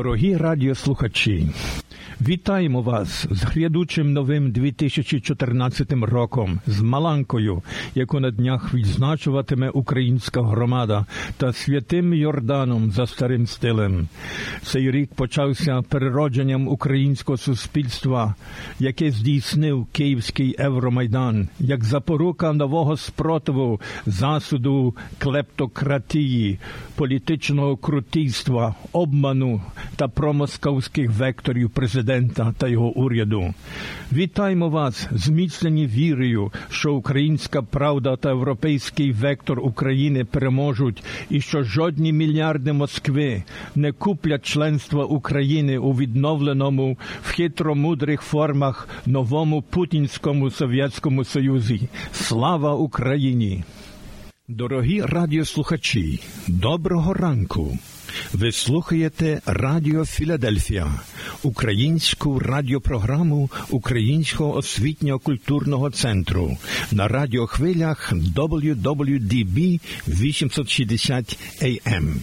Дорогі радіослухачі, вітаємо вас з грядучим новим 2014 роком, з Маланкою, яку на днях відзначуватиме українська громада та святим Йорданом за старим стилем. Цей рік почався переродженням українського суспільства, яке здійснив Київський Евромайдан, як запорука нового спротиву, засуду клептократії, політичного крутійства, обману та промосковських векторів президента та його уряду. Вітаємо вас, зміцнені вірою, що українська правда та європейський вектор України переможуть, і що жодні мільярди Москви не куплять членства України у відновленому в хитромудрих формах новому путінському совєтському союзі. Слава Україні! Дорогі радіослухачі, доброго ранку! Ви слухаєте Радіо Філадельфія, українську радіопрограму Українського освітньо-культурного центру на радіохвилях WWDB 860 AM.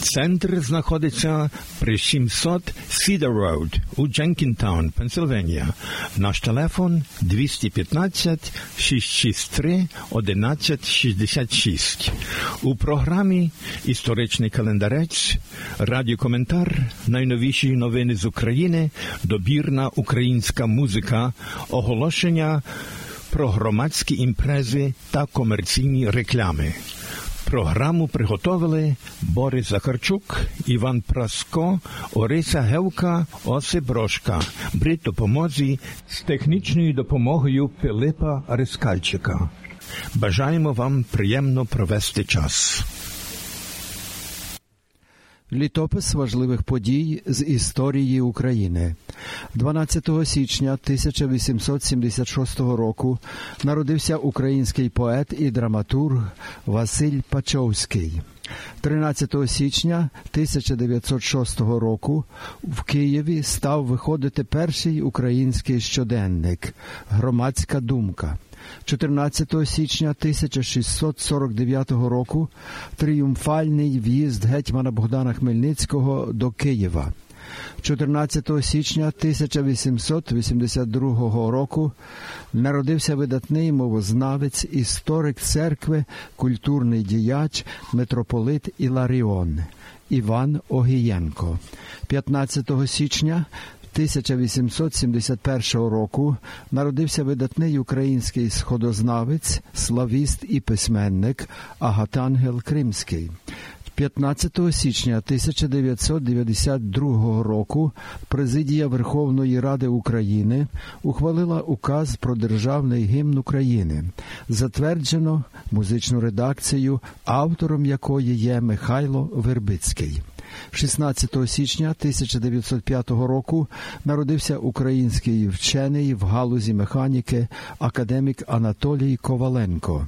Центр знаходиться при 700 Cedar Road у Дженкінтаун, Пенсильванія. Наш телефон 215 663 1166. У програмі Історичний календарець, радіокоментар, найновіші новини з України, добірна українська музика, оголошення про громадські імпрези та комерційні реклами. Програму приготовили Борис Захарчук, Іван Праско, Ориса Гевка, Осип Брошка. При допомозі з технічною допомогою Пилипа Рискальчика. Бажаємо вам приємно провести час. Літопис важливих подій з історії України 12 січня 1876 року народився український поет і драматург Василь Пачовський. 13 січня 1906 року в Києві став виходити перший український щоденник Громадська думка. 14 січня 1649 року тріумфальний в'їзд гетьмана Богдана Хмельницького до Києва. 14 січня 1882 року народився видатний мовознавець, історик церкви, культурний діяч, митрополит Іларіон Іван Огієнко. 15 січня 1871 року народився видатний український сходознавець, славіст і письменник Агатангел Кримський. 15 січня 1992 року президія Верховної Ради України ухвалила указ про державний гімн України. Затверджено музичну редакцію, автором якої є Михайло Вербицький. 16 січня 1905 року народився український вчений в галузі механіки академік Анатолій Коваленко.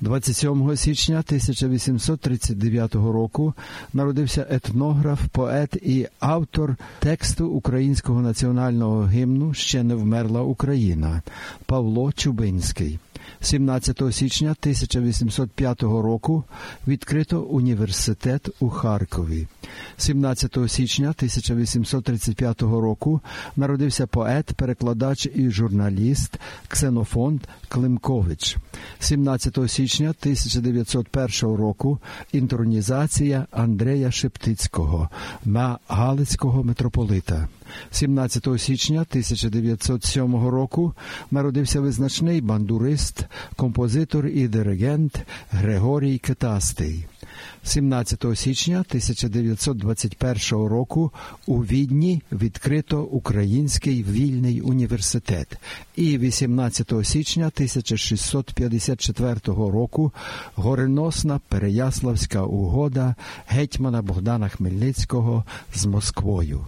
27 січня 1839 року народився етнограф, поет і автор тексту українського національного гімну Ще не вмерла Україна Павло Чубинський. 17 січня 1805 року відкрито університет у Харкові. 17 січня 1835 року народився поет, перекладач і журналіст Ксенофонт Климкович. 17 січня 1901 року інтронізація Андрея Шептицького на Галицького митрополита. 17 січня 1907 року народився визначний бандурист, композитор і диригент Григорій Китастий. 17 січня 1921 року у Відні відкрито Український вільний університет, і 18 січня 1654 року гореносна Переяславська угода гетьмана Богдана Хмельницького з Москвою.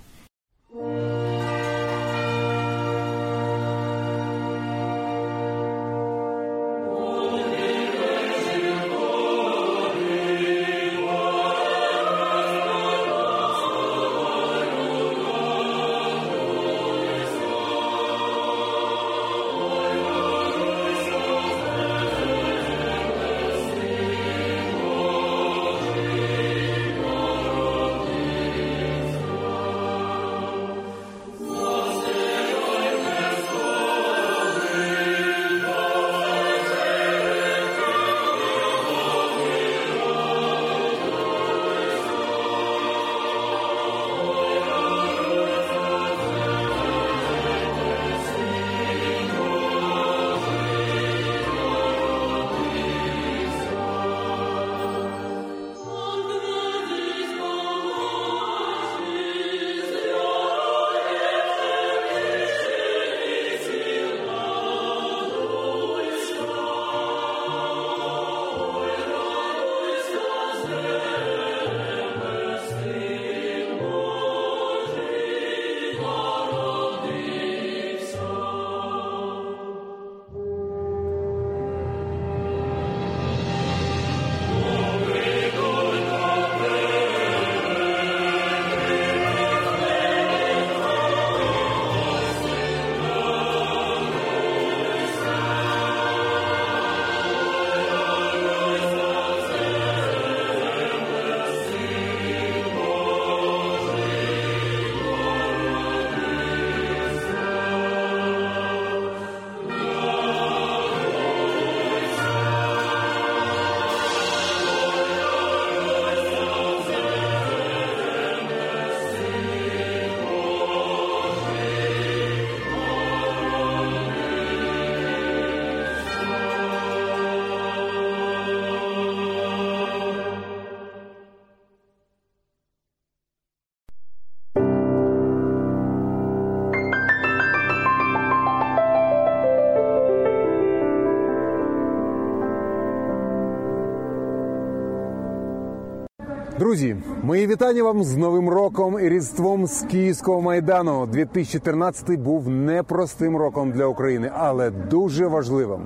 Друзі, мої вітання вам з Новим роком і Різдвом з Київського майдану. 2014 був непростим роком для України, але дуже важливим.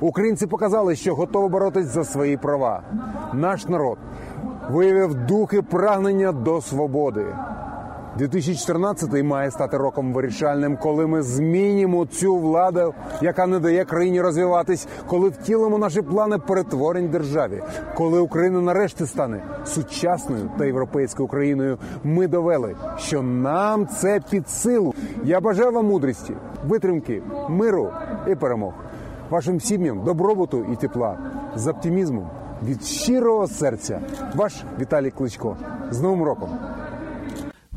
Українці показали, що готові боротись за свої права. Наш народ виявив духи прагнення до свободи. 2014 має стати роком вирішальним, коли ми змінимо цю владу, яка не дає країні розвиватись, коли втілимо наші плани перетворень державі, коли Україна нарешті стане сучасною та європейською країною. Ми довели, що нам це під силу. Я бажаю вам мудрості, витримки, миру і перемог. Вашим сім'ям добробуту і тепла з оптимізмом від щирого серця. Ваш Віталій Кличко з Новим роком.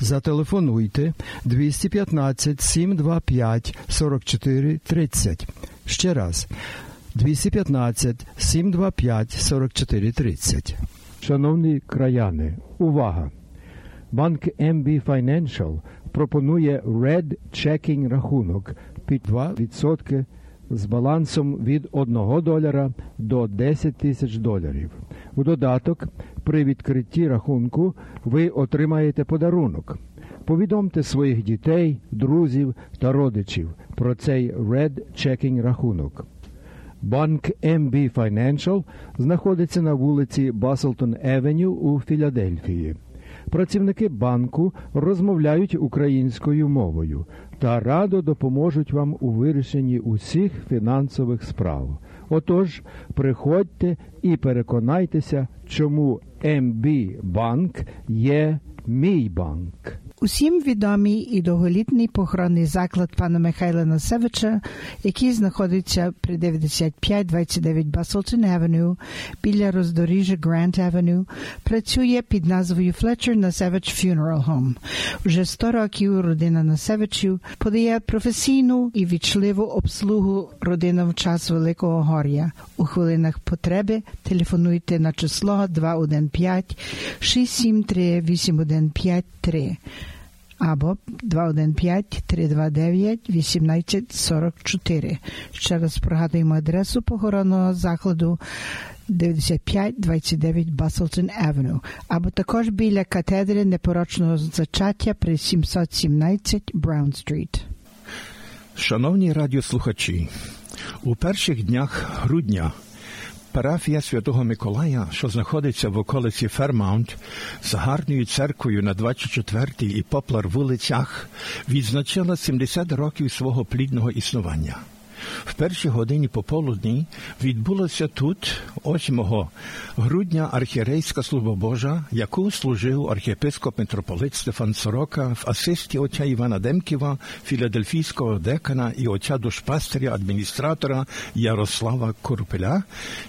зателефонуйте 215 725 44 30. Ще раз 215 725 44 30. Шановні краяни, увага! Банк MB Financial пропонує Red Checking рахунок під 2% з балансом від 1 долара до 10 тисяч доларів. У додаток, при відкритті рахунку ви отримаєте подарунок. Повідомте своїх дітей, друзів та родичів про цей Red Checking рахунок. Банк MB Financial знаходиться на вулиці Баслтон Евеню у Філадельфії. Працівники банку розмовляють українською мовою та радо допоможуть вам у вирішенні усіх фінансових справ. Отож, приходьте і переконайтеся, чому MB банк є мій банк. Усім відомий і довголітний похоронний заклад пана Михайла Насевича, який знаходиться при 9529 Баслтон Авеню біля роздоріжжя Грант Авеню, працює під назвою Fletcher Насевич Funeral Home. Вже 100 років родина Насевичів подає професійну і вічливу обслугу родинам в час Великого Гор'я. У хвилинах потреби телефонуйте на число 215 673 8153 або 215-329-1844. Ще раз пригадуємо адресу похоронного закладу 9529 Баслтон Авеню, або також біля катедри непорочного зачаття при 717 Браун Стріт. Шановні радіослухачі, у перших днях грудня Парафія Святого Миколая, що знаходиться в околиці Фермаунт, з гарною церквою на 24-й і Поплар вулицях, відзначила 70 років свого плідного існування. В першій годині пополудні відбулося тут, 8 грудня, архієрейська служба Божа, яку служив архієпископ митрополит Стефан Сорока в асисті отця Івана Демківа, філадельфійського декана і отця душпастиря адміністратора Ярослава Курпеля,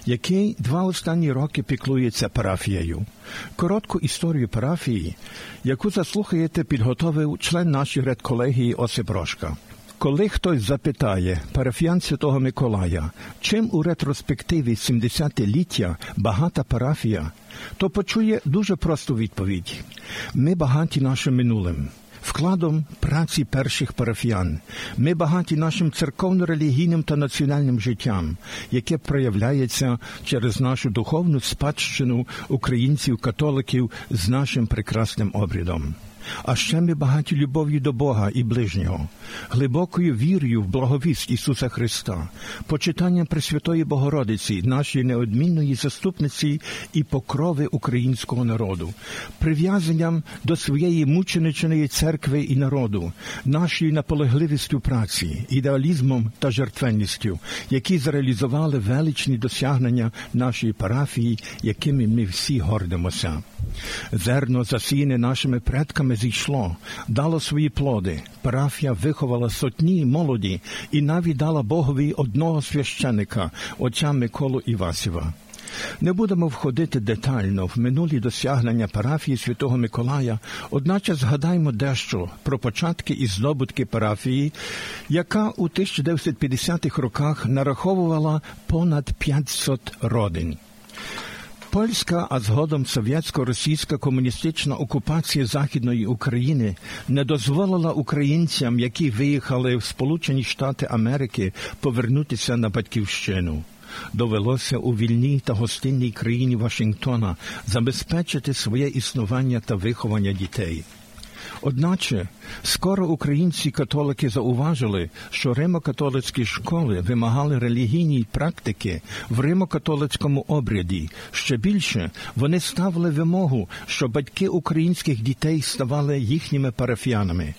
який два останні роки піклується парафією. Коротку історію парафії, яку заслухаєте, підготовив член нашої редколегії Осип Рошка. Коли хтось запитає парафіян Святого Миколая, чим у ретроспективі 70-ліття багата парафія, то почує дуже просту відповідь: ми багаті нашим минулим. вкладом праці перших парафіян. Ми багаті нашим церковно-релігійним та національним життям, яке проявляється через нашу духовну спадщину українців-католиків з нашим прекрасним обрядом. А ще ми багаті любов'ю до Бога і ближнього, глибокою вірою в благовість Ісуса Христа, почитанням Пресвятої Богородиці, нашої неодмінної заступниці і покрови українського народу, прив'язанням до своєї мученичної церкви і народу, нашою наполегливістю праці, ідеалізмом та жертвенністю, які зреалізували величні досягнення нашої парафії, якими ми всі гордимося. Зерно, засіяне нашими предками, зійшло, дало свої плоди. Парафія виховала сотні молоді і навіть дала Богові одного священика, отця Миколу Івасіва. Не будемо входити детально в минулі досягнення парафії Святого Миколая, одначе згадаймо дещо про початки і здобутки парафії, яка у 1950-х роках нараховувала понад 500 родин. Польська, а згодом совєтсько-російська комуністична окупація Західної України не дозволила українцям, які виїхали в Сполучені Штати Америки, повернутися на батьківщину. Довелося у вільній та гостинній країні Вашингтона забезпечити своє існування та виховання дітей. Одначе скоро українці католики зауважили, що римо-католицькі школи вимагали релігійні практики в римо-католицькому обряді. Ще більше вони ставили вимогу, що батьки українських дітей ставали їхніми парафіянами.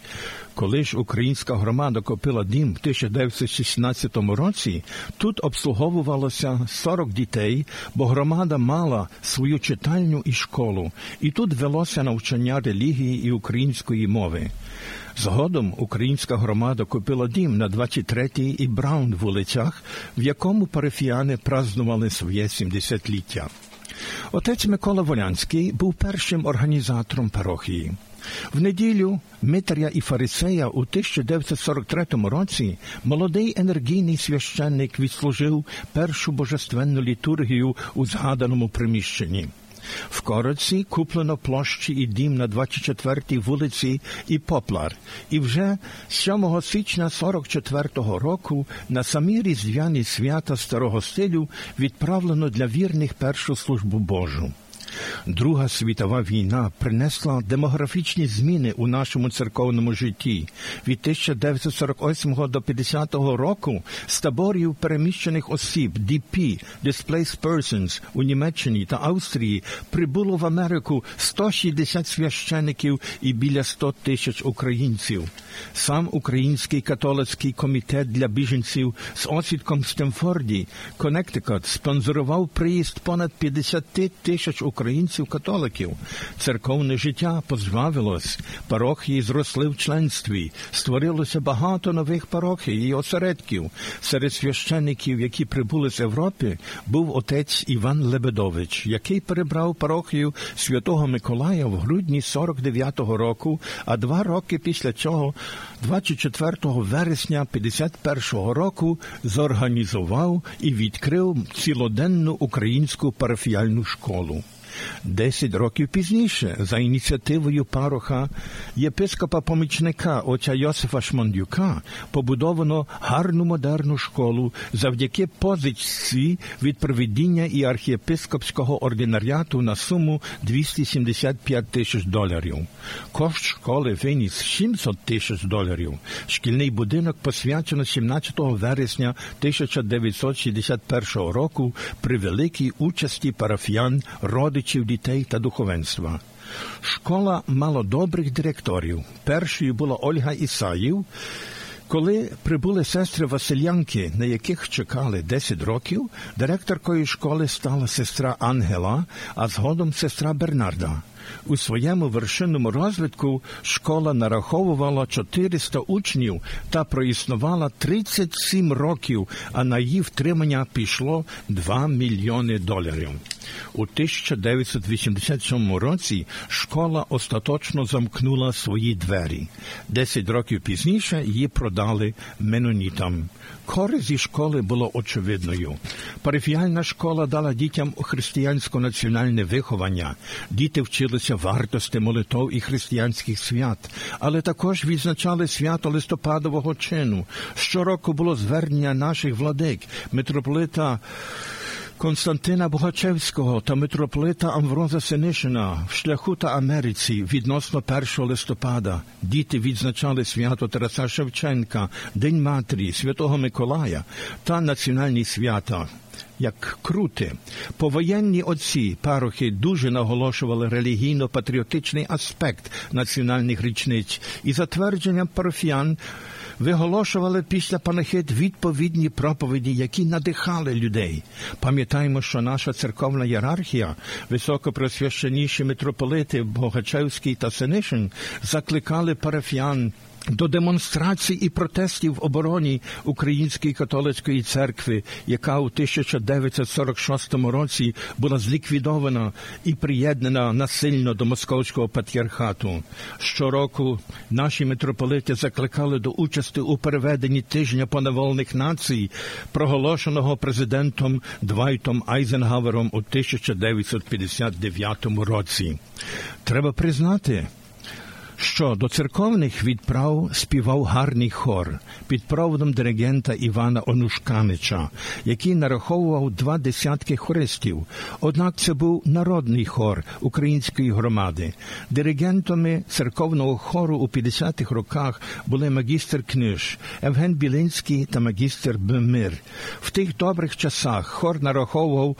Коли ж українська громада купила дім в 1916 році, тут обслуговувалося 40 дітей, бо громада мала свою читальню і школу, і тут велося навчання релігії і української мови. Згодом українська громада купила дім на 23-й і Браун вулицях, в якому парафіяни празднували своє 70-ліття. Отець Микола Волянський був першим організатором парохії. В неділю Митря і Фарисея у 1943 році молодий енергійний священник відслужив першу божественну літургію у згаданому приміщенні. В Короці куплено площі і дім на 24-й вулиці і Поплар, і вже 7 січня 44-го року на самі різдвяні свята старого стилю відправлено для вірних першу службу Божу. Друга світова війна принесла демографічні зміни у нашому церковному житті. Від 1948 до 50 року з таборів переміщених осіб DP Displaced Persons у Німеччині та Австрії прибуло в Америку 160 священиків і біля 100 тисяч українців. Сам Український католицький комітет для біженців з осідком в Стемфорді, Коннектикут, спонсорував приїзд понад 50 тисяч українців-католиків. Церковне життя позбавилось, парохії зросли в членстві, створилося багато нових парохій і осередків. Серед священників, які прибули з Європи, був отець Іван Лебедович, який перебрав парохію Святого Миколая в грудні 49-го року, а два роки після цього 24 вересня 51-го року зорганізував і відкрив цілоденну українську парафіальну школу. Десять років пізніше, за ініціативою пароха єпископа помічника отця Йосифа Шмондюка, побудовано гарну модерну школу завдяки позичці від проведіння і архієпископського ординаріату на суму 275 тисяч доларів. Кошт школи виніс 700 тисяч доларів. Шкільний будинок посвячено 17 вересня 1961 року при великій участі парафіян родичів родичів дітей та духовенства. Школа мала добрих директорів. Першою була Ольга Ісаїв. Коли прибули сестри Василянки, на яких чекали 10 років, директоркою школи стала сестра Ангела, а згодом сестра Бернарда. У своєму вершинному розвитку школа нараховувала 400 учнів та проіснувала 37 років, а на її втримання пішло 2 мільйони доларів. У 1987 році школа остаточно замкнула свої двері. Десять років пізніше її продали менонітам. Користь зі школи було очевидною. Парафіальна школа дала дітям християнсько-національне виховання. Діти вчили вчилися вартості молитов і християнських свят, але також відзначали свято листопадового чину. Щороку було звернення наших владик, митрополита. Константина Богачевського та митрополита Амвроза Синишина в шляху та Америці відносно 1 листопада діти відзначали свято Тараса Шевченка, День Матері, Святого Миколая та національні свята. Як крути, повоєнні отці парохи дуже наголошували релігійно-патріотичний аспект національних річниць і затвердженням парафіян виголошували після панахид відповідні проповіді, які надихали людей. Пам'ятаємо, що наша церковна ієрархія, високопросвященіші митрополити Богачевський та Синишин, закликали парафіян до демонстрацій і протестів в обороні Української католицької церкви, яка у 1946 році була зліквідована і приєднана насильно до московського патріархату. Щороку наші митрополити закликали до участі у переведенні тижня поневольних націй, проголошеного президентом Двайтом Айзенгавером у 1959 році. Треба признати що до церковних відправ співав гарний хор під проводом диригента Івана Онушканича, який нараховував два десятки хористів. Однак це був народний хор української громади. Диригентами церковного хору у 50-х роках були магістр книж Евген Білинський та магістр Бемир. В тих добрих часах хор нараховував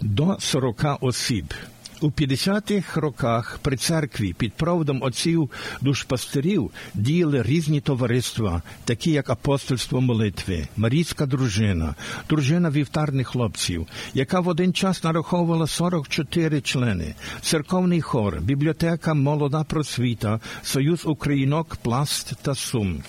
до 40 осіб. У 50-х роках при церкві під проводом отців душпастерів діяли різні товариства, такі як апостольство молитви, Марійська дружина, дружина вівтарних хлопців, яка в один час нараховувала 44 члени, церковний хор, бібліотека Молода просвіта, Союз Українок, Пласт та Сум.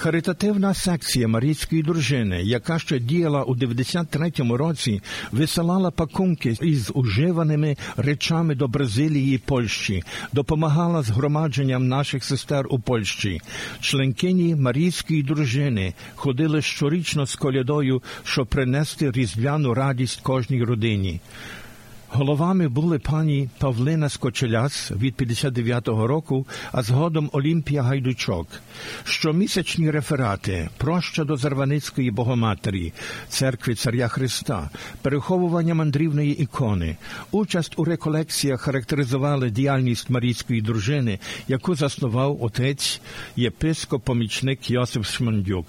Харитативна секція Марійської дружини, яка ще діяла у 93-му році, висилала пакунки із уживаними речами до Бразилії і Польщі, допомагала згромадженням наших сестер у Польщі. Членкині Марійської дружини ходили щорічно з колядою, щоб принести різдвяну радість кожній родині. Головами були пані Павлина Скочеляс від 59-го року, а згодом Олімпія Гайдучок. Щомісячні реферати, проща до Зарваницької Богоматері, церкви Царя Христа, переховування мандрівної ікони, участь у реколекціях характеризували діяльність Марійської дружини, яку заснував отець єпископ-помічник Йосиф Шмандюк.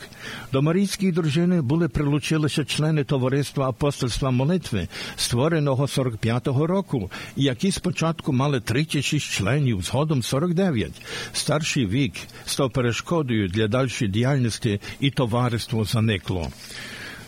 До Марійської дружини були прилучилися члени товариства апостольства молитви, створеного 45 1945 року, які спочатку мали 36 членів, згодом 49. Старший вік став перешкодою для дальшої діяльності і товариство заникло.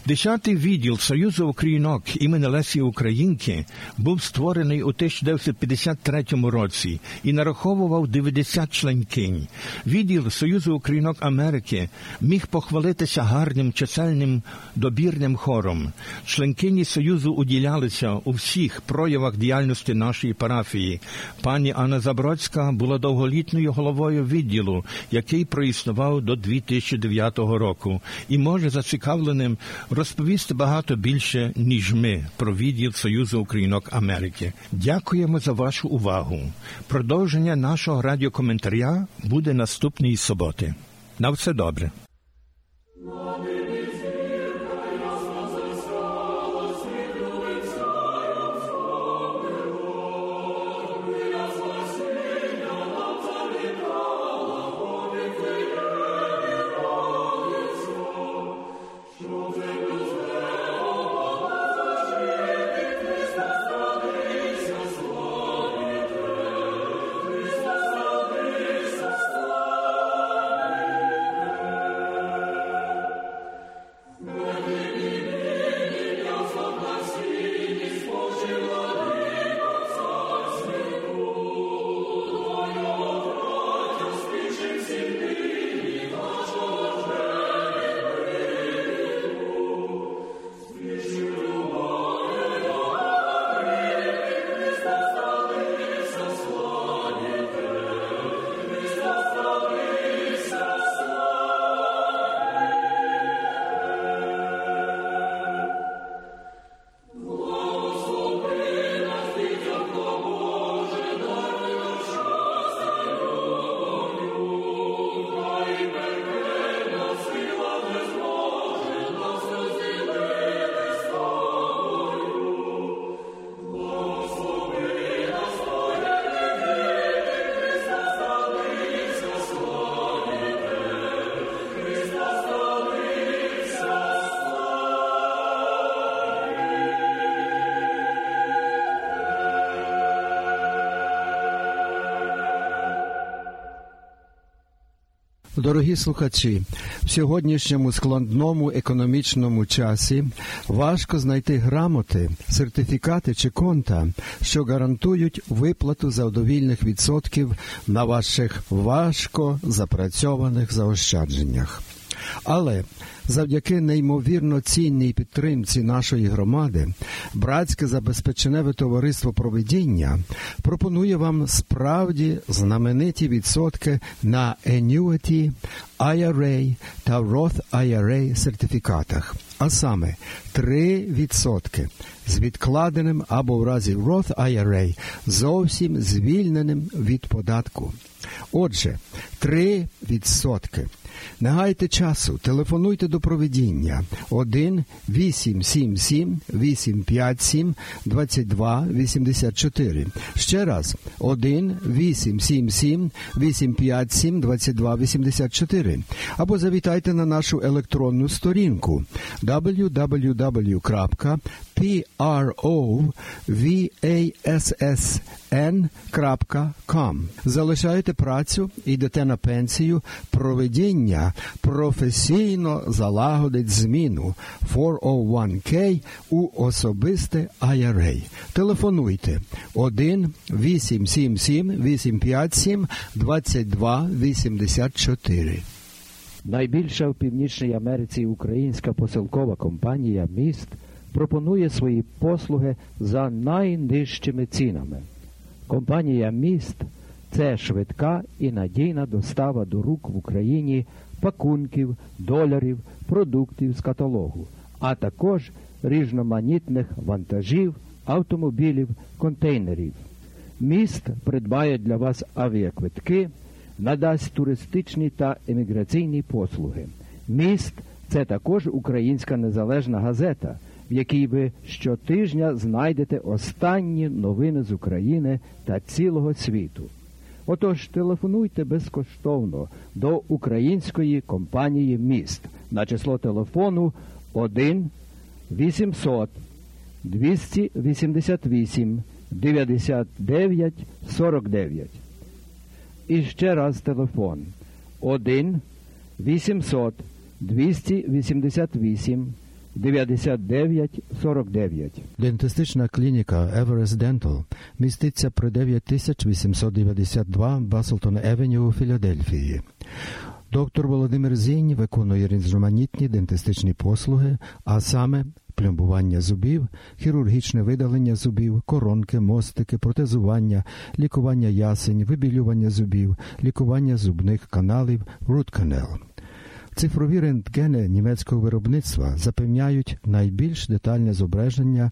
Десятий відділ Союзу Українок імені Лесі Українки був створений у 1953 році і нараховував 90 членкинь. Відділ Союзу Українок Америки міг похвалитися гарним чисельним добірним хором. Членкині Союзу уділялися у всіх проявах діяльності нашої парафії. Пані Анна Забродська була довголітньою головою відділу, який проіснував до 2009 року, і може зацікавленим розповісти багато більше, ніж ми про відділ Союзу Українок Америки. Дякуємо за вашу увагу. Продовження нашого радіокоментаря буде наступної суботи. На все добре. Дорогі слухачі, в сьогоднішньому складному економічному часі важко знайти грамоти, сертифікати чи конта, що гарантують виплату задовільних відсотків на ваших важко запрацьованих заощадженнях. Але завдяки неймовірно цінній підтримці нашої громади, братське забезпеченеве товариство проведіння пропонує вам справді знамениті відсотки на Annuity, IRA та Roth IRA сертифікатах, а саме 3% з відкладеним або в разі Roth IRA зовсім звільненим від податку. Отже, 3%. Не гайте часу, телефонуйте до проведіння 1 877 857 22 84. Ще раз 1 877 857 22 84. Або завітайте на нашу електронну сторінку www.provassn.com. Залишаєте працю, йдете на пенсію, проведіння професійно залагодить зміну 401k у особисте IRA. Телефонуйте 1 877 857 22 84. Найбільша в Північній Америці українська посилкова компанія Міст пропонує свої послуги за найнижчими цінами. Компанія Міст це швидка і надійна достава до рук в Україні пакунків, доларів, продуктів з каталогу, а також різноманітних вантажів, автомобілів, контейнерів. Міст придбає для вас авіаквитки, надасть туристичні та еміграційні послуги. Міст це також українська незалежна газета, в якій ви щотижня знайдете останні новини з України та цілого світу. Отож, телефонуйте безкоштовно до української компанії Міст на число телефону 1 800 288 99 49. І ще раз телефон 1 800 288 9949. Дентистична клініка Everest Dental міститься при 9892 Баслтон Евеню у Філадельфії. Доктор Володимир Зінь виконує різноманітні дентистичні послуги, а саме пломбування зубів, хірургічне видалення зубів, коронки, мостики, протезування, лікування ясень, вибілювання зубів, лікування зубних каналів, root canal. Цифрові рентгени німецького виробництва запевняють найбільш детальне зображення,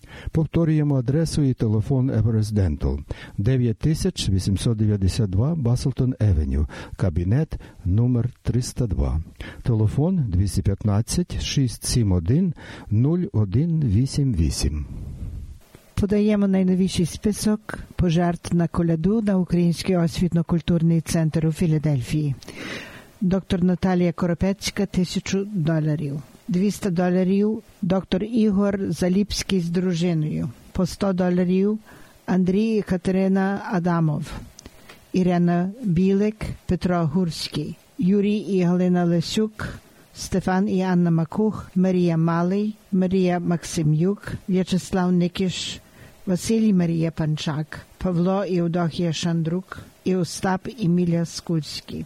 Повторюємо адресу і телефон Everest Dental 9892 Баслтон Евеню, кабінет номер 302 телефон 215 671 0188. Подаємо найновіший список пожертв на коляду на Український освітно-культурний центр у Філадельфії. Доктор Наталія Коропецька тисячу доларів. 200 доларів. Доктор Ігор Заліпський з дружиною. По 100 доларів. Андрій і Катерина Адамов, Ірина Білик, Петро Гурський, Юрій і Галина Лесюк, Стефан і Анна Макух, Марія Малий, Марія Максимюк, В'ячеслав Никиш, Василій Марія Панчак, Павло і Шандрук. І Остап Імілія Скульський.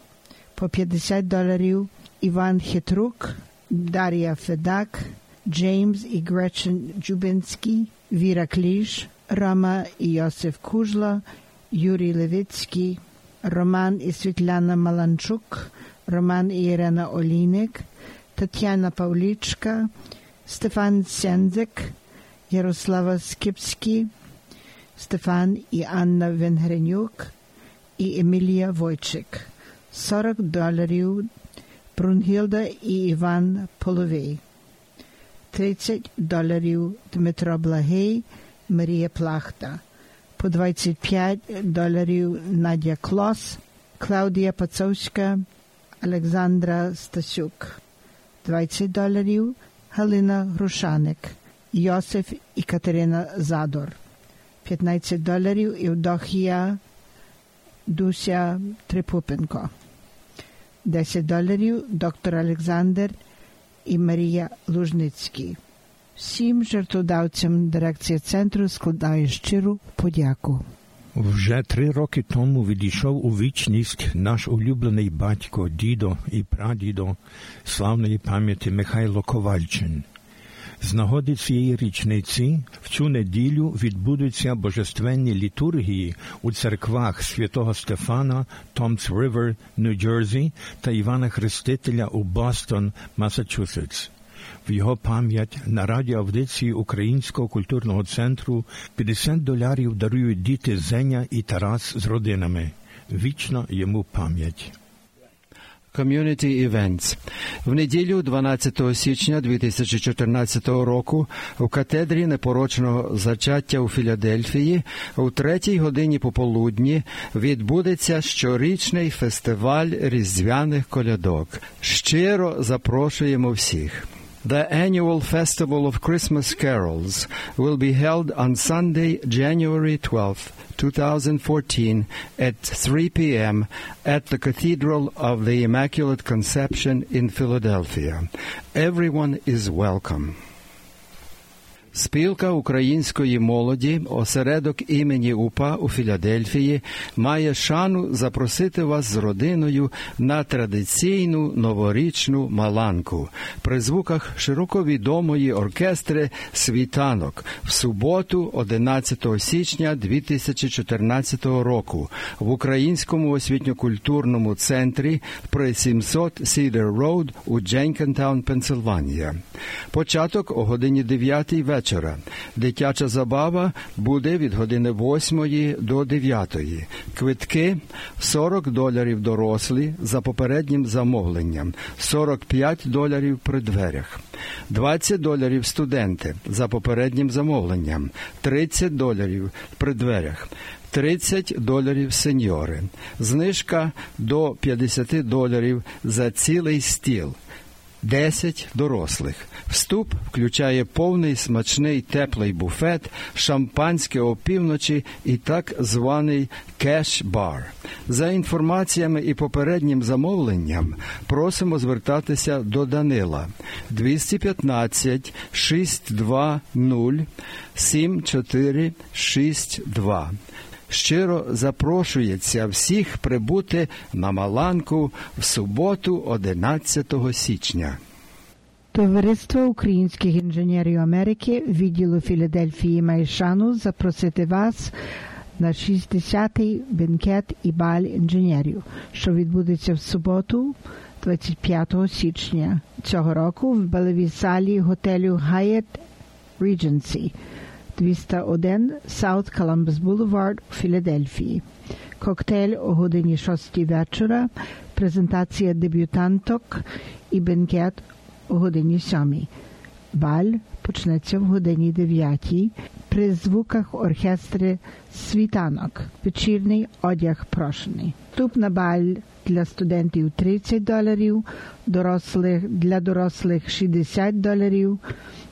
По 50 доларів. Іван Хитрук, Дар'я Федак, Джеймс і Гречен Джубинський, Віра Кліш, Рома і Йосиф Кужла, Юрій Левицький, Роман і Світлана Маланчук, Роман і Ірина Олійник, Тетяна Павлічка, Стефан Сензик, Ярослава Скипський, Стефан і Анна Венгренюк і Емілія Войчик. 40 доларів Брунгілда і Іван Половий. 30 доларів Дмитро Благий, Марія Плахта. По 25 доларів Надя Клос, Клаудія Пацовська, Олександра Стасюк. 20 доларів Галина Грушаник, Йосиф і Катерина Задор. 15 доларів Євдохія Дуся Трипупенко. 10 доларів доктор Олександр і Марія Лужницький. Всім жертводавцям дирекція центру складає щиру подяку. Вже три роки тому відійшов у вічність наш улюблений батько, дідо і прадідо славної пам'яті Михайло Ковальчин. З нагоди цієї річниці в цю неділю відбудуться божественні літургії у церквах святого Стефана, Томс Ривер, Нью-Джерсі та Івана Хрестителя у Бостон, Масачусетс. В його пам'ять на радіоавдиції Українського культурного центру 50 долярів дарують діти Зеня і Тарас з родинами. Вічно йому пам'ять. Community Events. В неділю 12 січня 2014 року у катедрі непорочного зачаття у Філадельфії у третій годині пополудні відбудеться щорічний фестиваль різдвяних колядок. Щиро запрошуємо всіх. The annual Festival of Christmas Carols will be held on Sunday, January 12th, 2014 at 3 p.m. at the Cathedral of the Immaculate Conception in Philadelphia. Everyone is welcome. Спілка української молоді, осередок імені УПА у Філадельфії, має шану запросити вас з родиною на традиційну новорічну маланку. При звуках широко відомої оркестри Світанок в суботу, 11 січня 2014 року. В Українському освітньо-культурному центрі при 700 Cedar Road у Дженкентаун, Пенсильванія. Початок о годині 9 вечора вечора. Дитяча забава буде від години 8 до 9. Квитки 40 доларів дорослі за попереднім замовленням, 45 доларів при дверях, 20 доларів студенти за попереднім замовленням, 30 доларів при дверях. 30 доларів сеньори, знижка до 50 доларів за цілий стіл. 10 дорослих. Вступ включає повний смачний теплий буфет, шампанське опівночі і так званий кеш-бар. За інформаціями і попереднім замовленням просимо звертатися до Данила 215 620 7462 щиро запрошується всіх прибути на Маланку в суботу, 11 січня. Товариство українських інженерів Америки відділу Філадельфії має шану запросити вас на 60-й бенкет і баль інженерів, що відбудеться в суботу, 25 січня цього року в балевій салі готелю Hyatt Regency – 201 South Columbus Boulevard у Філадельфії. Коктейль о годині 6 вечора, презентація дебютанток і бенкет о годині 7. Баль почнеться в годині 9 при звуках оркестри світанок. Вечірний одяг прошений. Вступ на баль для студентів 30 доларів, дорослих для дорослих 60 доларів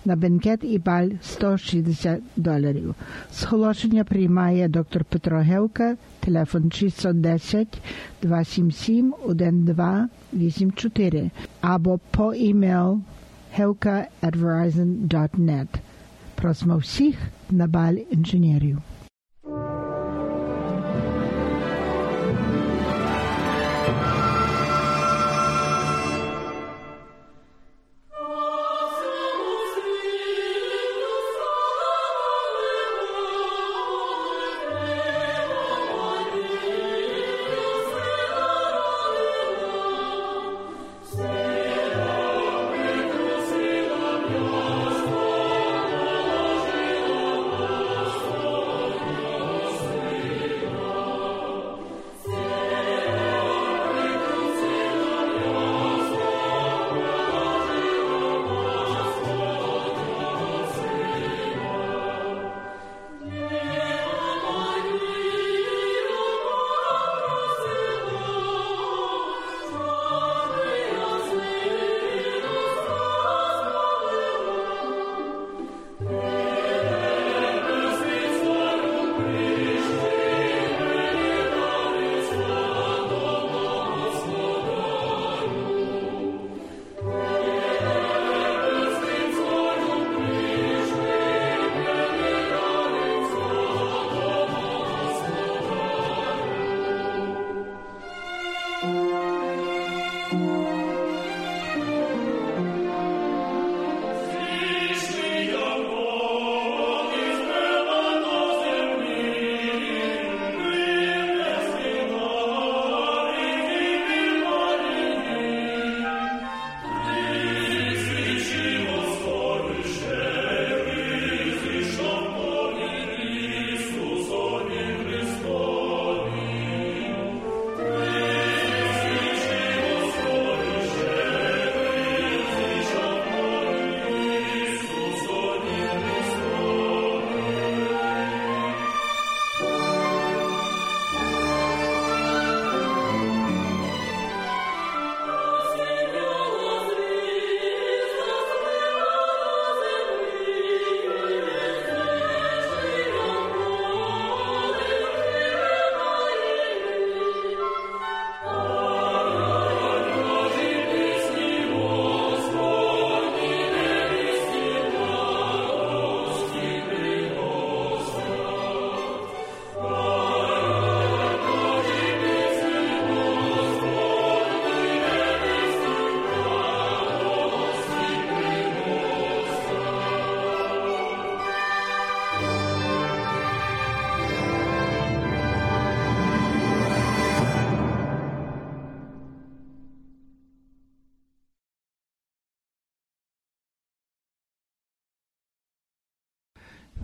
на бенкет і баль 160 доларів. Сголошення приймає доктор Петро Гевка, телефон 610 277 1284 або по імейл at Просимо всіх на баль інженерів.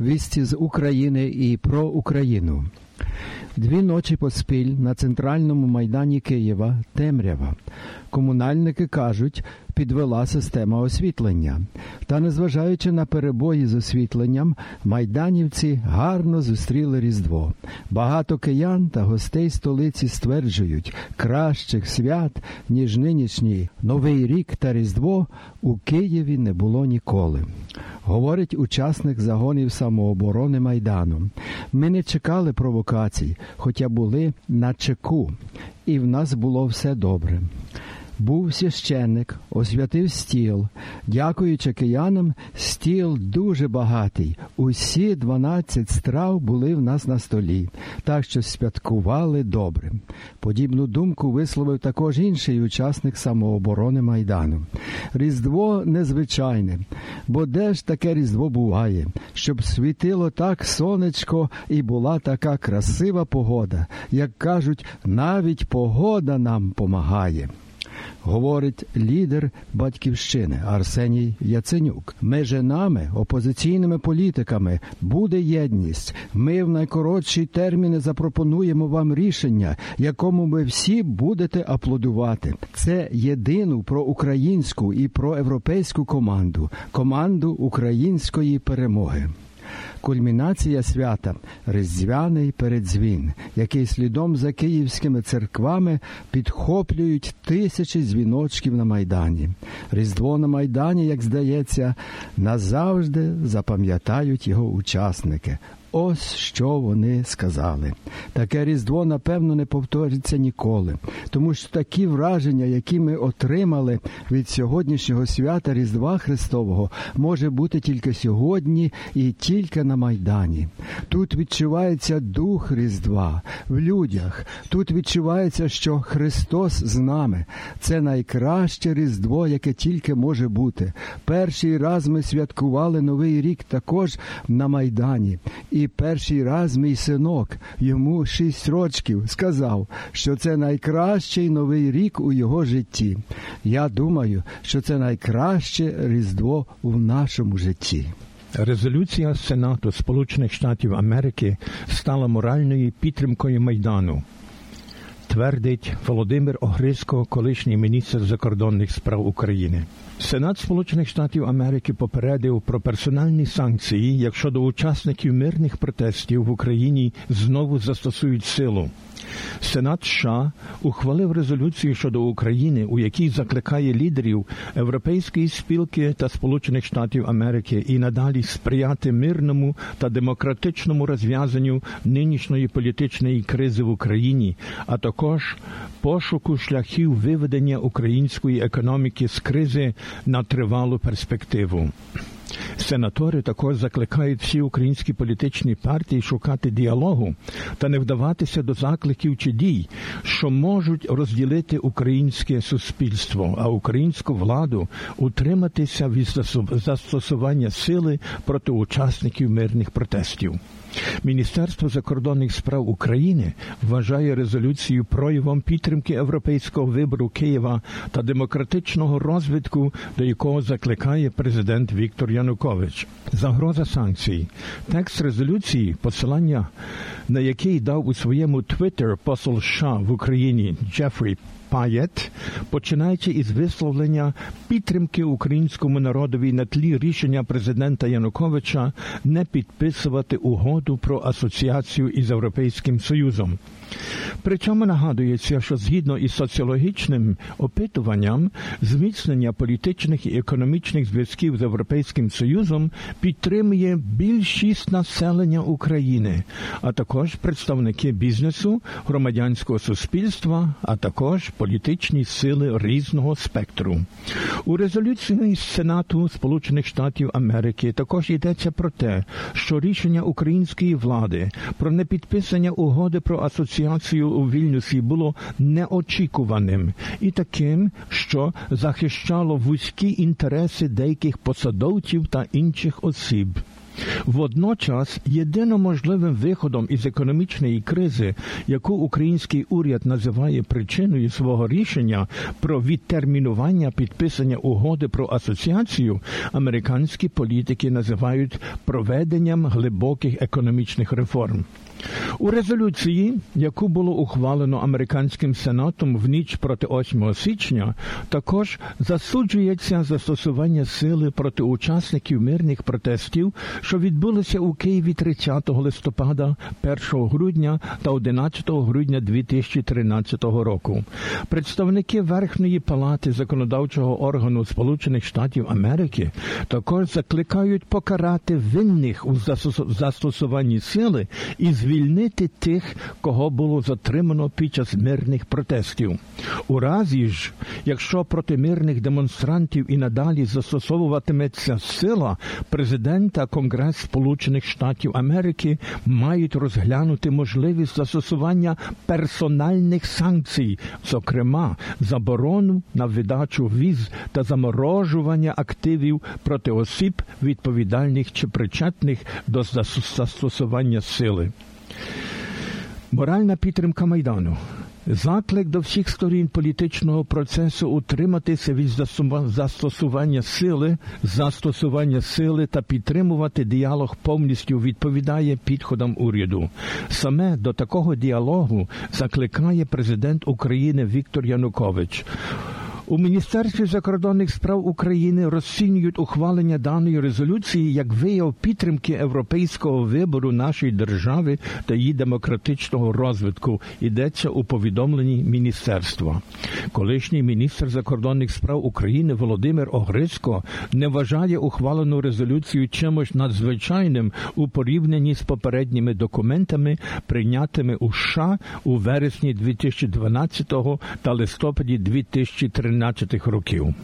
Вісті з України і про Україну. Дві ночі поспіль на центральному майдані Києва темрява. Комунальники кажуть, підвела система освітлення. Та, незважаючи на перебої з освітленням, майданівці гарно зустріли Різдво. Багато киян та гостей столиці стверджують, кращих свят, ніж нинішній Новий рік та Різдво у Києві не було ніколи. Говорить учасник загонів самооборони Майдану. Ми не чекали провокацій, хоча були на чеку, і в нас було все добре. Був священник, освятив стіл. Дякуючи киянам, стіл дуже багатий. Усі дванадцять страв були в нас на столі, так що святкували добре. Подібну думку висловив також інший учасник самооборони Майдану. Різдво незвичайне, бо де ж таке різдво буває, щоб світило так сонечко і була така красива погода, як кажуть, навіть погода нам помагає говорить лідер батьківщини Арсеній Яценюк. Межи нами, опозиційними політиками, буде єдність. Ми в найкоротші терміни запропонуємо вам рішення, якому ви всі будете аплодувати. Це єдину проукраїнську і проєвропейську команду, команду української перемоги. Кульмінація свята різдвяний передзвін, який слідом за київськими церквами підхоплюють тисячі дзвіночків на майдані. Різдво на майдані, як здається, назавжди запам'ятають його учасники. Ось що вони сказали. Таке різдво, напевно, не повториться ніколи, тому що такі враження, які ми отримали від сьогоднішнього свята Різдва Христового, може бути тільки сьогодні і тільки на Майдані. Тут відчувається дух Різдва в людях. Тут відчувається, що Христос з нами. Це найкраще Різдво, яке тільки може бути. Перший раз ми святкували Новий рік також на Майдані. І перший раз мій синок, йому шість рочків, сказав, що це найкращий новий рік у його житті. Я думаю, що це найкраще Різдво в нашому житті. Резолюція Сенату Сполучених Штатів Америки стала моральною підтримкою майдану. Твердить Володимир Огриско, колишній міністр закордонних справ України. Сенат Сполучених Штатів Америки попередив про персональні санкції, якщо до учасників мирних протестів в Україні знову застосують силу. Сенат США ухвалив резолюцію щодо України, у якій закликає лідерів Європейської спілки та Сполучених Штатів Америки і надалі сприяти мирному та демократичному розв'язанню нинішньої політичної кризи в Україні, а також пошуку шляхів виведення української економіки з кризи на тривалу перспективу. Сенатори також закликають всі українські політичні партії шукати діалогу та не вдаватися до закликів чи дій, що можуть розділити українське суспільство, а українську владу утриматися від застосування сили проти учасників мирних протестів. Міністерство закордонних справ України вважає резолюцію проявом підтримки європейського вибору Києва та демократичного розвитку, до якого закликає президент Віктор Янукович. Загроза санкцій. Текст резолюції, посилання на який дав у своєму Твіттер посол США в Україні Джефрі Паєт, починаючи із висловлення підтримки українському народові на тлі рішення президента Януковича не підписувати угоду про асоціацію із Європейським Союзом. Причому нагадується, що згідно із соціологічним опитуванням, зміцнення політичних і економічних зв'язків з Європейським Союзом підтримує більшість населення України, а також представники бізнесу, громадянського суспільства, а також політичні сили різного спектру. У резолюції Сенату Сполучених Штатів Америки також йдеться про те, що рішення української влади про непідписання угоди про асоціацію у Вільнюсі було неочікуваним і таким, що захищало вузькі інтереси деяких посадовців та інших осіб. Водночас єдиним можливим виходом із економічної кризи, яку український уряд називає причиною свого рішення про відтермінування підписання угоди про асоціацію, американські політики називають проведенням глибоких економічних реформ. У резолюції, яку було ухвалено американським сенатом в ніч проти 8 січня, також засуджується застосування сили проти учасників мирних протестів, що відбулися у Києві 30 листопада, 1 грудня та 11 грудня 2013 року. Представники Верхньої палати законодавчого органу Сполучених Штатів Америки також закликають покарати винних у застосуванні сили і звільнення звільнити тих, кого було затримано під час мирних протестів. У разі ж, якщо проти мирних демонстрантів і надалі застосовуватиметься сила, президент та Конгрес Сполучених Штатів Америки мають розглянути можливість застосування персональних санкцій, зокрема заборону на видачу віз та заморожування активів проти осіб, відповідальних чи причетних до застосування сили. Моральна підтримка Майдану. Заклик до всіх сторін політичного процесу утриматися від застосування сили, застосування сили та підтримувати діалог повністю відповідає підходам уряду. Саме до такого діалогу закликає президент України Віктор Янукович. У Міністерстві закордонних справ України розцінюють ухвалення даної резолюції як вияв підтримки європейського вибору нашої держави та її демократичного розвитку. Йдеться у повідомленні міністерства. Колишній міністр закордонних справ України Володимир Огрицько не вважає ухвалену резолюцію чимось надзвичайним у порівнянні з попередніми документами, прийнятими у США у вересні 2012 та листопаді 2013 13 років.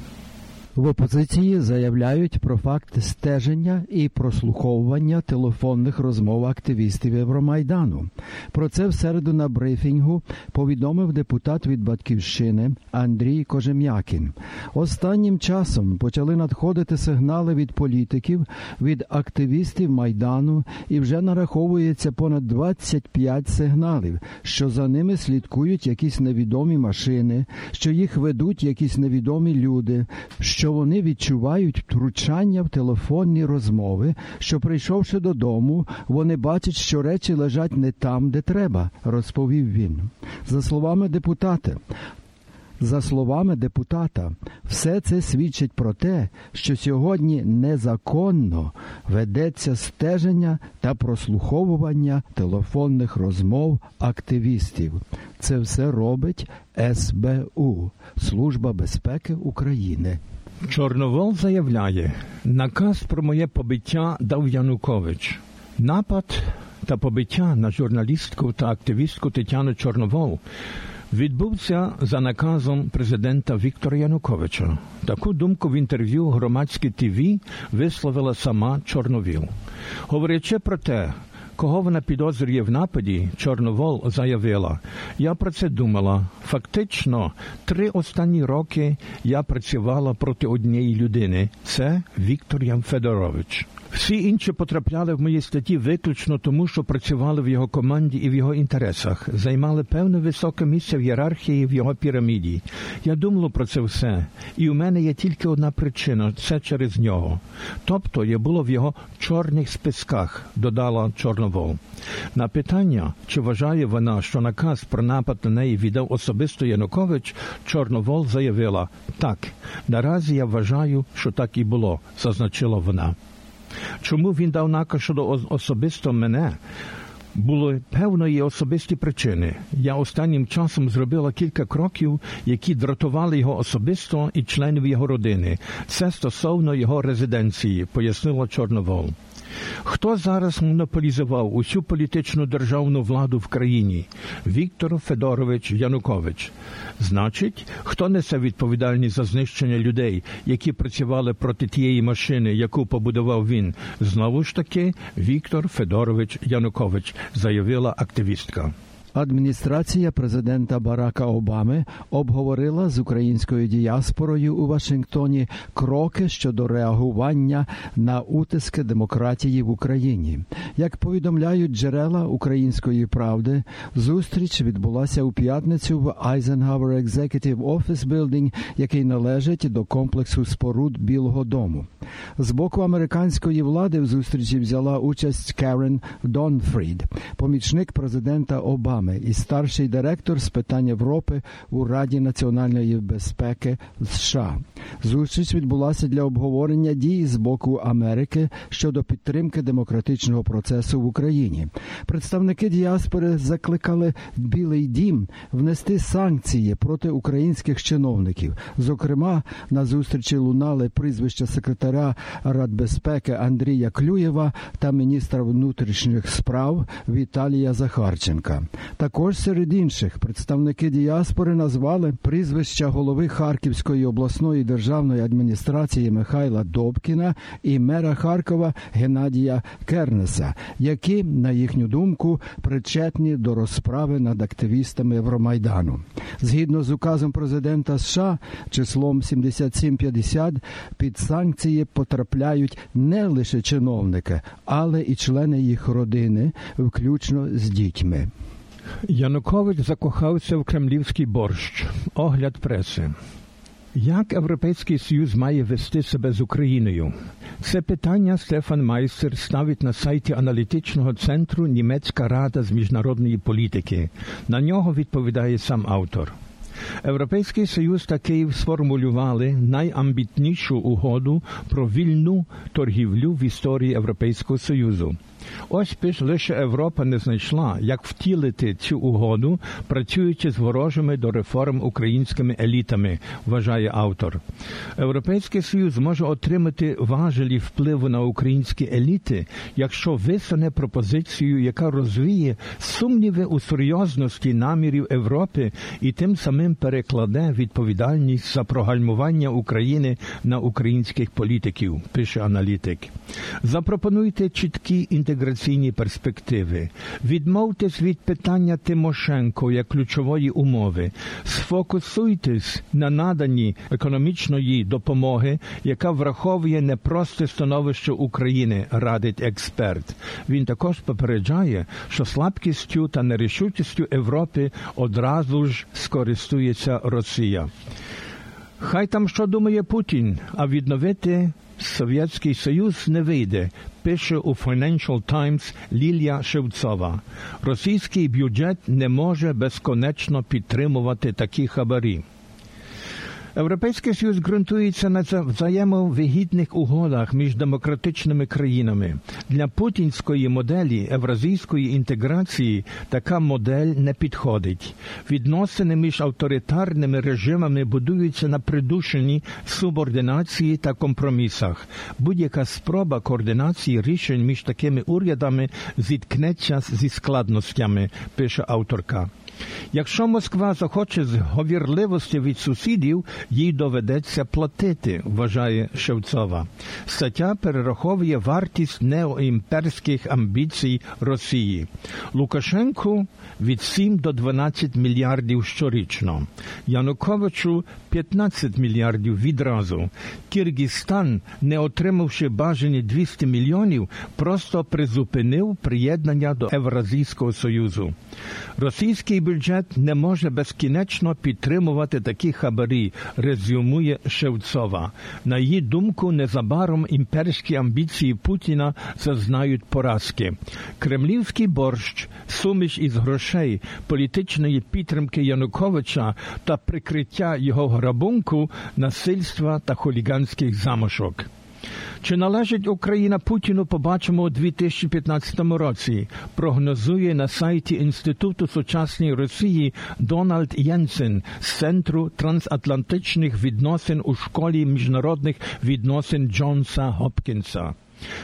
В опозиції заявляють про факт стеження і прослуховування телефонних розмов активістів Євромайдану. Про це в середу на брифінгу повідомив депутат від Батьківщини Андрій Кожем'якін. Останнім часом почали надходити сигнали від політиків, від активістів майдану, і вже нараховується понад 25 сигналів, що за ними слідкують якісь невідомі машини, що їх ведуть якісь невідомі люди. що що вони відчувають втручання в телефонні розмови, що, прийшовши додому, вони бачать, що речі лежать не там, де треба, розповів він. За словами депутата, за словами депутата, все це свідчить про те, що сьогодні незаконно ведеться стеження та прослуховування телефонних розмов активістів. Це все робить СБУ Служба безпеки України. Чорновол заявляє, наказ про моє побиття дав Янукович. Напад та побиття на журналістку та активістку Тетяну Чорновол відбувся за наказом президента Віктора Януковича. Таку думку в інтерв'ю громадське ТВ висловила сама Чорновіл. Говорячи про те, Кого вона підозрює в нападі, Чорновол заявила. Я про це думала. Фактично, три останні роки я працювала проти однієї людини. Це Віктор Ян Федорович. Всі інші потрапляли в мої статті виключно тому, що працювали в його команді і в його інтересах, займали певне високе місце в ієрархії в його піраміді. Я думала про це все, і у мене є тільки одна причина це через нього. Тобто я було в його чорних списках, додала Чорновол. На питання, чи вважає вона, що наказ про напад на неї віддав особисто Янукович, Чорновол заявила так. Наразі я вважаю, що так і було, зазначила вона. Чому він дав наказ щодо особисто мене? Були певної особисті причини. Я останнім часом зробила кілька кроків, які дратували його особисто і членів його родини. Це стосовно його резиденції, пояснила Чорновол. Хто зараз монополізував усю політичну державну владу в країні? Віктор Федорович Янукович. Значить, хто несе відповідальність за знищення людей, які працювали проти тієї машини, яку побудував він? Знову ж таки, Віктор Федорович Янукович, заявила активістка. Адміністрація президента Барака Обами обговорила з українською діаспорою у Вашингтоні кроки щодо реагування на утиски демократії в Україні. Як повідомляють джерела української правди, зустріч відбулася у п'ятницю в Eisenhower Executive Office Building, який належить до комплексу споруд Білого Дому. З боку американської влади в зустрічі взяла участь Керен Донфрід, помічник президента Обами і старший директор з питань Європи у Раді національної безпеки США. Зустріч відбулася для обговорення дій з боку Америки щодо підтримки демократичного процесу в Україні. Представники діаспори закликали Білий Дім внести санкції проти українських чиновників. Зокрема, на зустрічі лунали прізвища секретаря Радбезпеки Андрія Клюєва та міністра внутрішніх справ Віталія Захарченка. Також серед інших представники діаспори назвали прізвища голови Харківської обласної державної адміністрації Михайла Добкіна і мера Харкова Геннадія Кернеса, які, на їхню думку, причетні до розправи над активістами Евромайдану. Згідно з указом президента США, числом 7750 під санкції потрапляють не лише чиновники, але і члени їх родини, включно з дітьми. Янукович закохався в кремлівський борщ. Огляд преси. Як Європейський Союз має вести себе з Україною? Це питання Стефан Майстер ставить на сайті аналітичного центру Німецька рада з міжнародної політики. На нього відповідає сам автор. Європейський Союз та Київ сформулювали найамбітнішу угоду про вільну торгівлю в історії Європейського Союзу. Ось пиш лише Європа не знайшла, як втілити цю угоду, працюючи з ворожими до реформ українськими елітами, вважає автор. Європейський Союз може отримати важелі впливу на українські еліти, якщо висуне пропозицію, яка розвіє сумніви у серйозності намірів Європи і тим самим перекладе відповідальність за прогальмування України на українських політиків, пише аналітик. Запропонуйте чіткі інтеграції інтеграційні перспективи. Відмовтесь від питання Тимошенко як ключової умови. Сфокусуйтесь на наданні економічної допомоги, яка враховує непросте становище України, радить експерт. Він також попереджає, що слабкістю та нерішучістю Європи одразу ж скористується Росія. Хай там що думає Путін, а відновити Совєтський Союз не вийде, пише у Financial Times Лілія Шевцова. Російський бюджет не може безконечно підтримувати такі хабарі. Європейський Союз ґрунтується на взаємовигідних угодах між демократичними країнами. Для путінської моделі евразійської інтеграції така модель не підходить. Відносини між авторитарними режимами будуються на придушенні субординації та компромісах. Будь-яка спроба координації рішень між такими урядами зіткнеться зі складностями, пише авторка. Якщо Москва захоче зговірливості від сусідів, їй доведеться платити, вважає Шевцова. Стаття перераховує вартість неоімперських амбіцій Росії. Лукашенку від 7 до 12 мільярдів щорічно, Януковичу 15 мільярдів відразу. Киргизстан, не отримавши бажані 200 мільйонів, просто призупинив приєднання до Евразійського союзу. Російський бюджет не може безкінечно підтримувати такі хабарі, резюмує Шевцова. На її думку, незабаром імперські амбіції Путіна зазнають поразки. Кремлівський борщ, суміш із грошей, політичної підтримки Януковича та прикриття його грабунку, насильства та хуліганських замашок. Чи належить Україна Путіну? Побачимо у 2015 році. Прогнозує на сайті Інституту сучасної Росії Дональд Єнсен з центру трансатлантичних відносин у школі міжнародних відносин Джонса Гопкінса.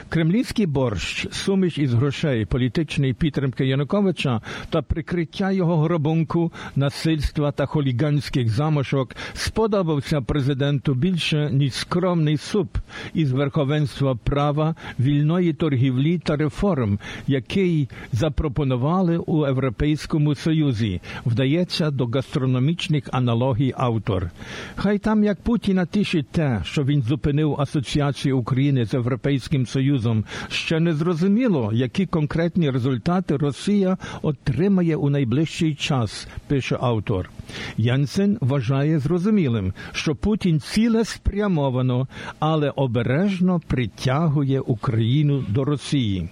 Кремлівський борщ, суміш із грошей, політичної підтримки Януковича та прикриття його гробунку, насильства та хуліганських замашок сподобався президенту більше ніж скромний суп із верховенства права, вільної торгівлі та реформ, який запропонували у Європейському Союзі. Вдається до гастрономічних аналогій автор. Хай там як Путіна тішить те, що він зупинив асоціацію України з Європейським Союзом, ще не зрозуміло, які конкретні результати Росія отримає у найближчий час, пише автор. Янсен вважає зрозумілим, що Путін цілеспрямовано, але обережно притягує Україну до Росії.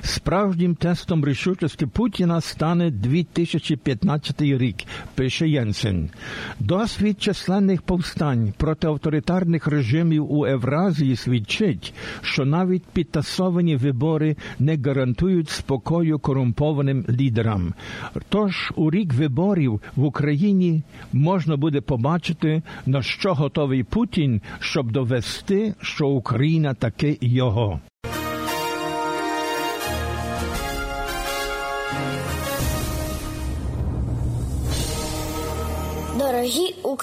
Справжнім тестом рішучості Путіна стане 2015 рік, пише Єнсен. Досвід численних повстань проти авторитарних режимів у Евразії свідчить, що навіть підтасовані вибори не гарантують спокою корумпованим лідерам. Тож у рік виборів в Україні можна буде побачити, на що готовий Путін, щоб довести, що Україна таки його.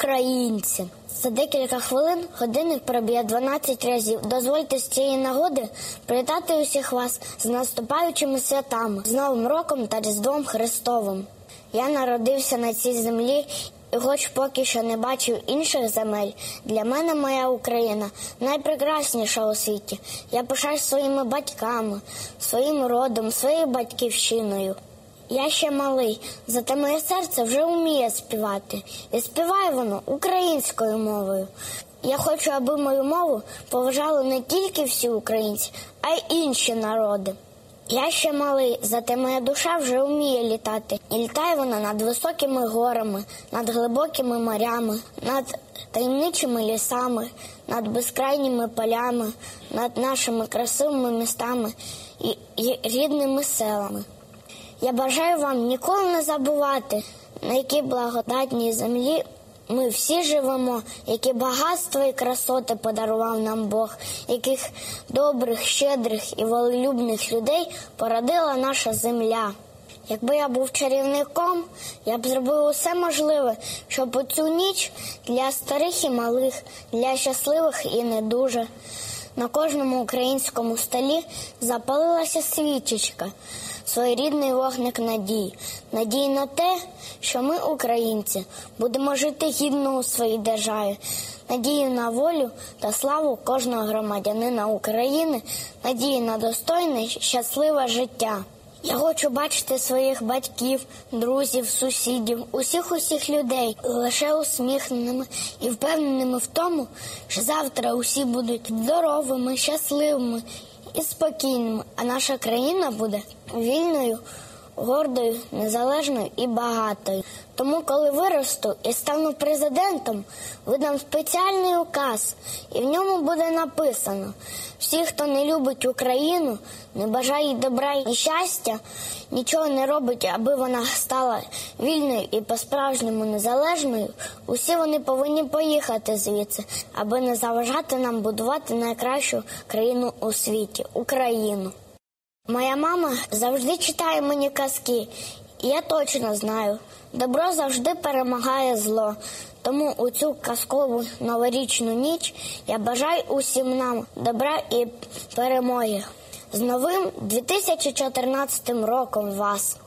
Українці, за декілька хвилин годинник проб'є 12 разів. Дозвольте з цієї нагоди привітати усіх вас з наступаючими святами, з Новим роком та Різдвом Христовим. Я народився на цій землі і, хоч поки що не бачив інших земель, для мене моя Україна найпрекрасніша у світі. Я пишаюсь своїми батьками, своїм родом, своєю батьківщиною. Я ще малий, зате моє серце вже вміє співати. І співає воно українською мовою. Я хочу, аби мою мову поважали не тільки всі українці, а й інші народи. Я ще малий, зате моя душа вже вміє літати. І літає вона над високими горами, над глибокими морями, над таємничими лісами, над безкрайніми полями, над нашими красивими містами і, рідними селами. Я бажаю вам ніколи не забувати, на якій благодатній землі ми всі живемо, які багатства і красоти подарував нам Бог, яких добрих, щедрих і волелюбних людей породила наша земля. Якби я був чарівником, я б зробив усе можливе, щоб у цю ніч для старих і малих, для щасливих і недуже. На кожному українському столі запалилася свічечка, своєрідний вогник надії, надії на те, що ми, українці, будемо жити гідно у своїй державі, надію на волю та славу кожного громадянина України, надії на достойне, щасливе життя. Я хочу бачити своїх батьків, друзів, сусідів, усіх усіх людей лише усміхненими і впевненими в тому, що завтра усі будуть здоровими, щасливими і спокійними, а наша країна буде вільною, гордою, незалежною і багатою. Тому, коли виросту і стану президентом, видам спеціальний указ, і в ньому буде написано: всі, хто не любить Україну, не бажає їй добра і щастя, нічого не робить, аби вона стала вільною і по-справжньому незалежною, усі вони повинні поїхати звідси, аби не заважати нам будувати найкращу країну у світі Україну. Моя мама завжди читає мені казки, і я точно знаю, добро завжди перемагає зло. Тому у цю казкову новорічну ніч я бажаю усім нам добра і перемоги. З новим 2014 роком вас.